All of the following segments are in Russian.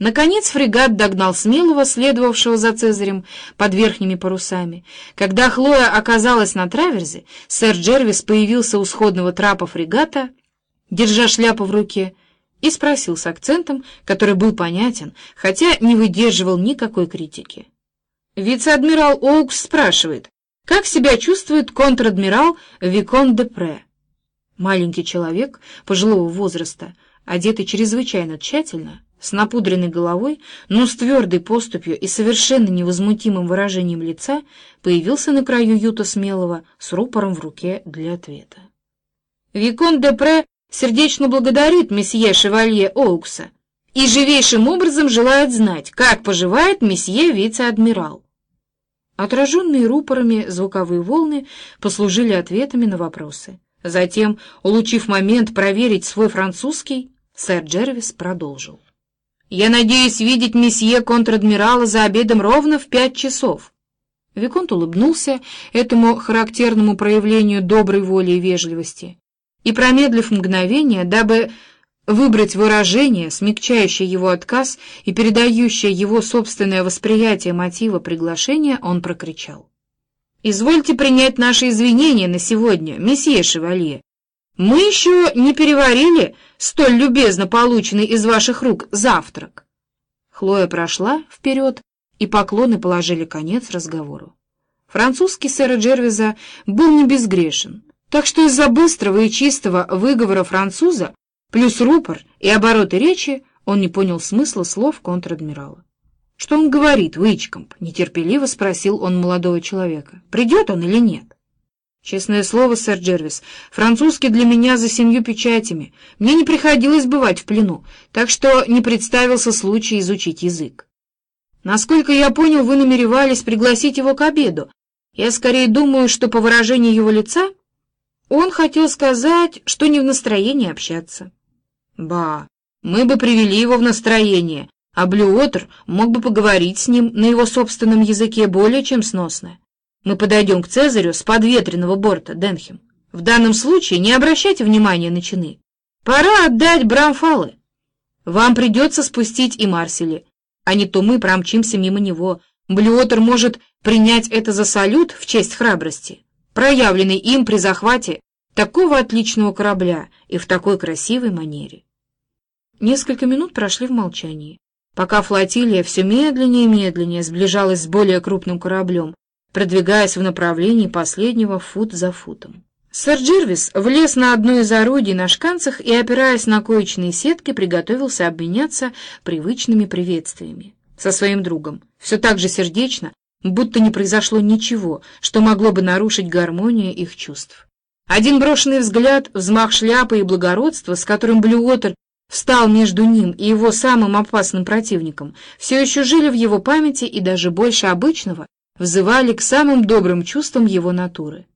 Наконец фрегат догнал Смелого, следовавшего за Цезарем под верхними парусами. Когда Хлоя оказалась на траверзе, сэр Джервис появился у сходного трапа фрегата, держа шляпу в руке, и спросил с акцентом, который был понятен, хотя не выдерживал никакой критики. Вице-адмирал Оукс спрашивает, как себя чувствует контр-адмирал Викон де Пре? Маленький человек пожилого возраста, одетый чрезвычайно тщательно, с напудренной головой, но с твердой поступью и совершенно невозмутимым выражением лица, появился на краю юта смелого с рупором в руке для ответа. Викон де Пре сердечно благодарит месье Шевалье Оукса и живейшим образом желает знать, как поживает месье вице-адмирал. Отраженные рупорами звуковые волны послужили ответами на вопросы. Затем, улучив момент проверить свой французский, сэр Джервис продолжил. «Я надеюсь видеть месье контр-адмирала за обедом ровно в пять часов». Виконт улыбнулся этому характерному проявлению доброй воли и вежливости и, промедлив мгновение, дабы выбрать выражение, смягчающее его отказ и передающее его собственное восприятие мотива приглашения, он прокричал. «Извольте принять наши извинения на сегодня, месье Шевалье. Мы еще не переварили столь любезно полученный из ваших рук завтрак». Хлоя прошла вперед, и поклоны положили конец разговору. Французский сэра Джервиза был не безгрешен, так что из-за быстрого и чистого выговора француза плюс рупор и обороты речи он не понял смысла слов контр-адмирала. «Что он говорит, Уичкомп?» — нетерпеливо спросил он молодого человека. «Придет он или нет?» «Честное слово, сэр Джервис, французский для меня за семью печатями. Мне не приходилось бывать в плену, так что не представился случай изучить язык. Насколько я понял, вы намеревались пригласить его к обеду. Я скорее думаю, что по выражению его лица он хотел сказать, что не в настроении общаться. Ба, мы бы привели его в настроение, а Блюотер мог бы поговорить с ним на его собственном языке более чем сносно. Мы подойдем к Цезарю с подветренного борта, Денхем. В данном случае не обращайте внимания на чины. Пора отдать Брамфалы. Вам придется спустить и Марсели, а не то мы промчимся мимо него. Блюотер может принять это за салют в честь храбрости проявленный им при захвате такого отличного корабля и в такой красивой манере. Несколько минут прошли в молчании, пока флотилия все медленнее и медленнее сближалась с более крупным кораблем, продвигаясь в направлении последнего фут за футом. Сэр Джервис влез на одно из орудий на шканцах и, опираясь на коечные сетки, приготовился обменяться привычными приветствиями со своим другом, все так же сердечно, будто не произошло ничего, что могло бы нарушить гармонию их чувств. Один брошенный взгляд, взмах шляпы и благородство, с которым Блюотер встал между ним и его самым опасным противником, все еще жили в его памяти и даже больше обычного взывали к самым добрым чувствам его натуры.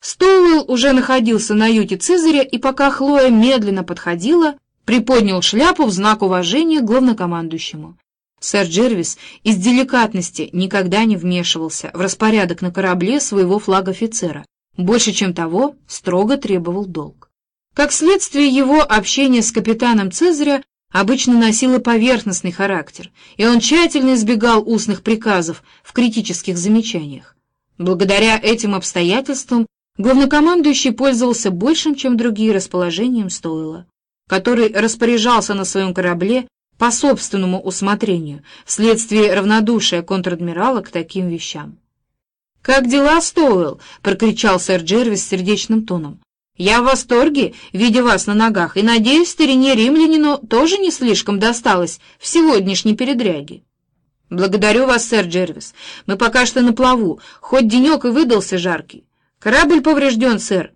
Стоуэлл уже находился на юте Цезаря, и пока Хлоя медленно подходила, приподнял шляпу в знак уважения главнокомандующему. Сэр Джервис из деликатности никогда не вмешивался в распорядок на корабле своего флаг-офицера, больше чем того строго требовал долг. Как следствие его общение с капитаном Цезаря обычно носило поверхностный характер, и он тщательно избегал устных приказов в критических замечаниях. Благодаря этим обстоятельствам главнокомандующий пользовался большим, чем другие, расположением Стойла, который распоряжался на своем корабле по собственному усмотрению, вследствие равнодушия контр-адмирала к таким вещам. «Как дела, Стоуэлл?» — прокричал сэр Джервис сердечным тоном. «Я в восторге, видя вас на ногах, и, надеюсь, старине римлянину тоже не слишком досталось в сегодняшней передряге». «Благодарю вас, сэр Джервис. Мы пока что на плаву, хоть денек и выдался жаркий. Корабль поврежден, сэр,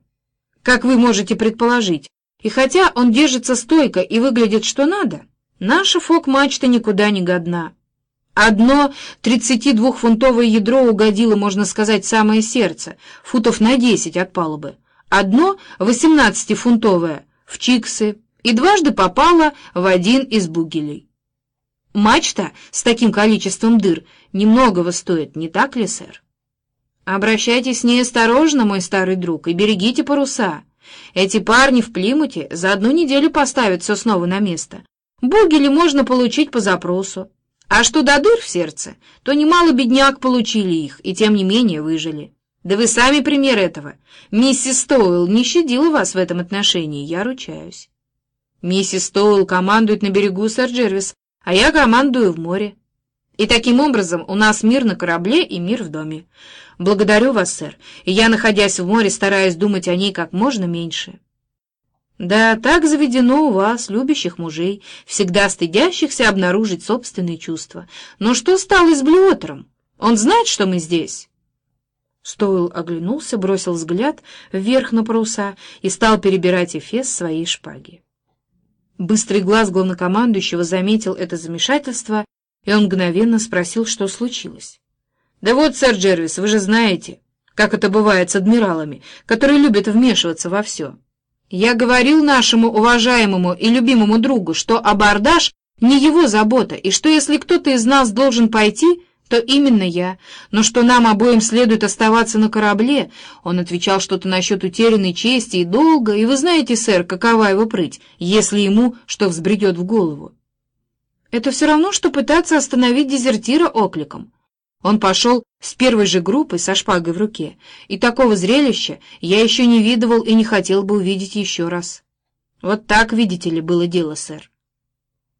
как вы можете предположить, и хотя он держится стойко и выглядит что надо...» Наша фок-мачта никуда не годна. Одно 32-фунтовое ядро угодило, можно сказать, самое сердце, футов на 10 от палубы. Одно 18-фунтовое в чиксы и дважды попало в один из бугелей. Мачта с таким количеством дыр немногого стоит, не так ли, сэр? Обращайтесь с ней осторожно, мой старый друг, и берегите паруса. Эти парни в Плимуте за одну неделю поставят все снова на место. Бугели можно получить по запросу. А что до дыр в сердце, то немало бедняк получили их, и тем не менее выжили. Да вы сами пример этого. Миссис Стоуэлл не щадила вас в этом отношении, я ручаюсь. Миссис Стоуэлл командует на берегу, сэр Джервис, а я командую в море. И таким образом у нас мир на корабле и мир в доме. Благодарю вас, сэр, и я, находясь в море, стараюсь думать о ней как можно меньше. Да, так заведено у вас, любящих мужей, всегда стыдящихся обнаружить собственные чувства. Но что стало с Блюотером? Он знает, что мы здесь?» Стойл оглянулся, бросил взгляд вверх на паруса и стал перебирать эфес своей шпаги. Быстрый глаз главнокомандующего заметил это замешательство, и он мгновенно спросил, что случилось. «Да вот, сэр Джервис, вы же знаете, как это бывает с адмиралами, которые любят вмешиваться во все». Я говорил нашему уважаемому и любимому другу, что абордаж не его забота, и что если кто-то из нас должен пойти, то именно я, но что нам обоим следует оставаться на корабле. Он отвечал что-то насчет утерянной чести и долга, и вы знаете, сэр, какова его прыть, если ему что взбредет в голову. Это все равно, что пытаться остановить дезертира окликом. Он пошел с первой же группой со шпагой в руке, и такого зрелища я еще не видывал и не хотел бы увидеть еще раз. Вот так, видите ли, было дело, сэр.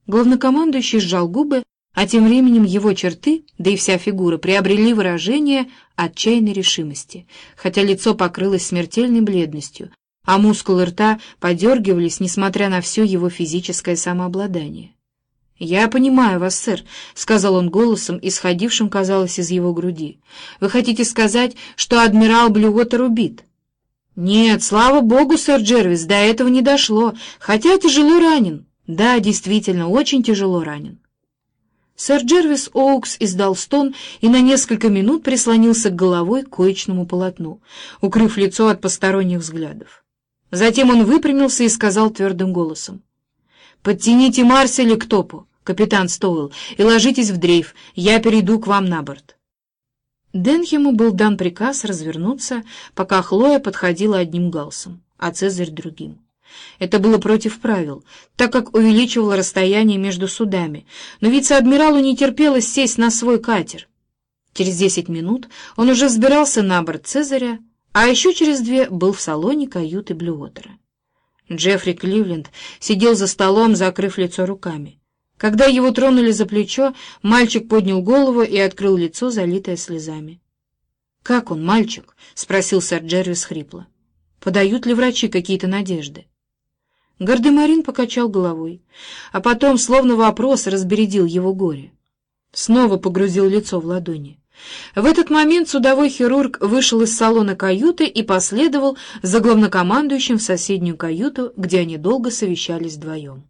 Главнокомандующий сжал губы, а тем временем его черты, да и вся фигура, приобрели выражение отчаянной решимости, хотя лицо покрылось смертельной бледностью, а мускулы рта подергивались, несмотря на все его физическое самообладание. «Я понимаю вас, сэр», — сказал он голосом, исходившим, казалось, из его груди. «Вы хотите сказать, что адмирал Блюотер убит?» «Нет, слава богу, сэр Джервис, до этого не дошло, хотя тяжело ранен. Да, действительно, очень тяжело ранен». Сэр Джервис Оукс издал стон и на несколько минут прислонился головой к коечному полотну, укрыв лицо от посторонних взглядов. Затем он выпрямился и сказал твердым голосом. «Подтяните Марселя к топу, капитан Стоуэлл, и ложитесь в дрейф, я перейду к вам на борт». Денхему был дан приказ развернуться, пока Хлоя подходила одним галсом, а Цезарь другим. Это было против правил, так как увеличивало расстояние между судами, но вице-адмиралу не терпелось сесть на свой катер. Через десять минут он уже взбирался на борт Цезаря, а еще через две был в салоне каюты Блюотера. Джеффри Кливленд сидел за столом, закрыв лицо руками. Когда его тронули за плечо, мальчик поднял голову и открыл лицо, залитое слезами. «Как он, мальчик?» — спросил сэр Джервис хрипло. «Подают ли врачи какие-то надежды?» Гардемарин покачал головой, а потом, словно вопрос, разбередил его горе. Снова погрузил лицо в ладони. В этот момент судовой хирург вышел из салона каюты и последовал за главнокомандующим в соседнюю каюту, где они долго совещались вдвоем.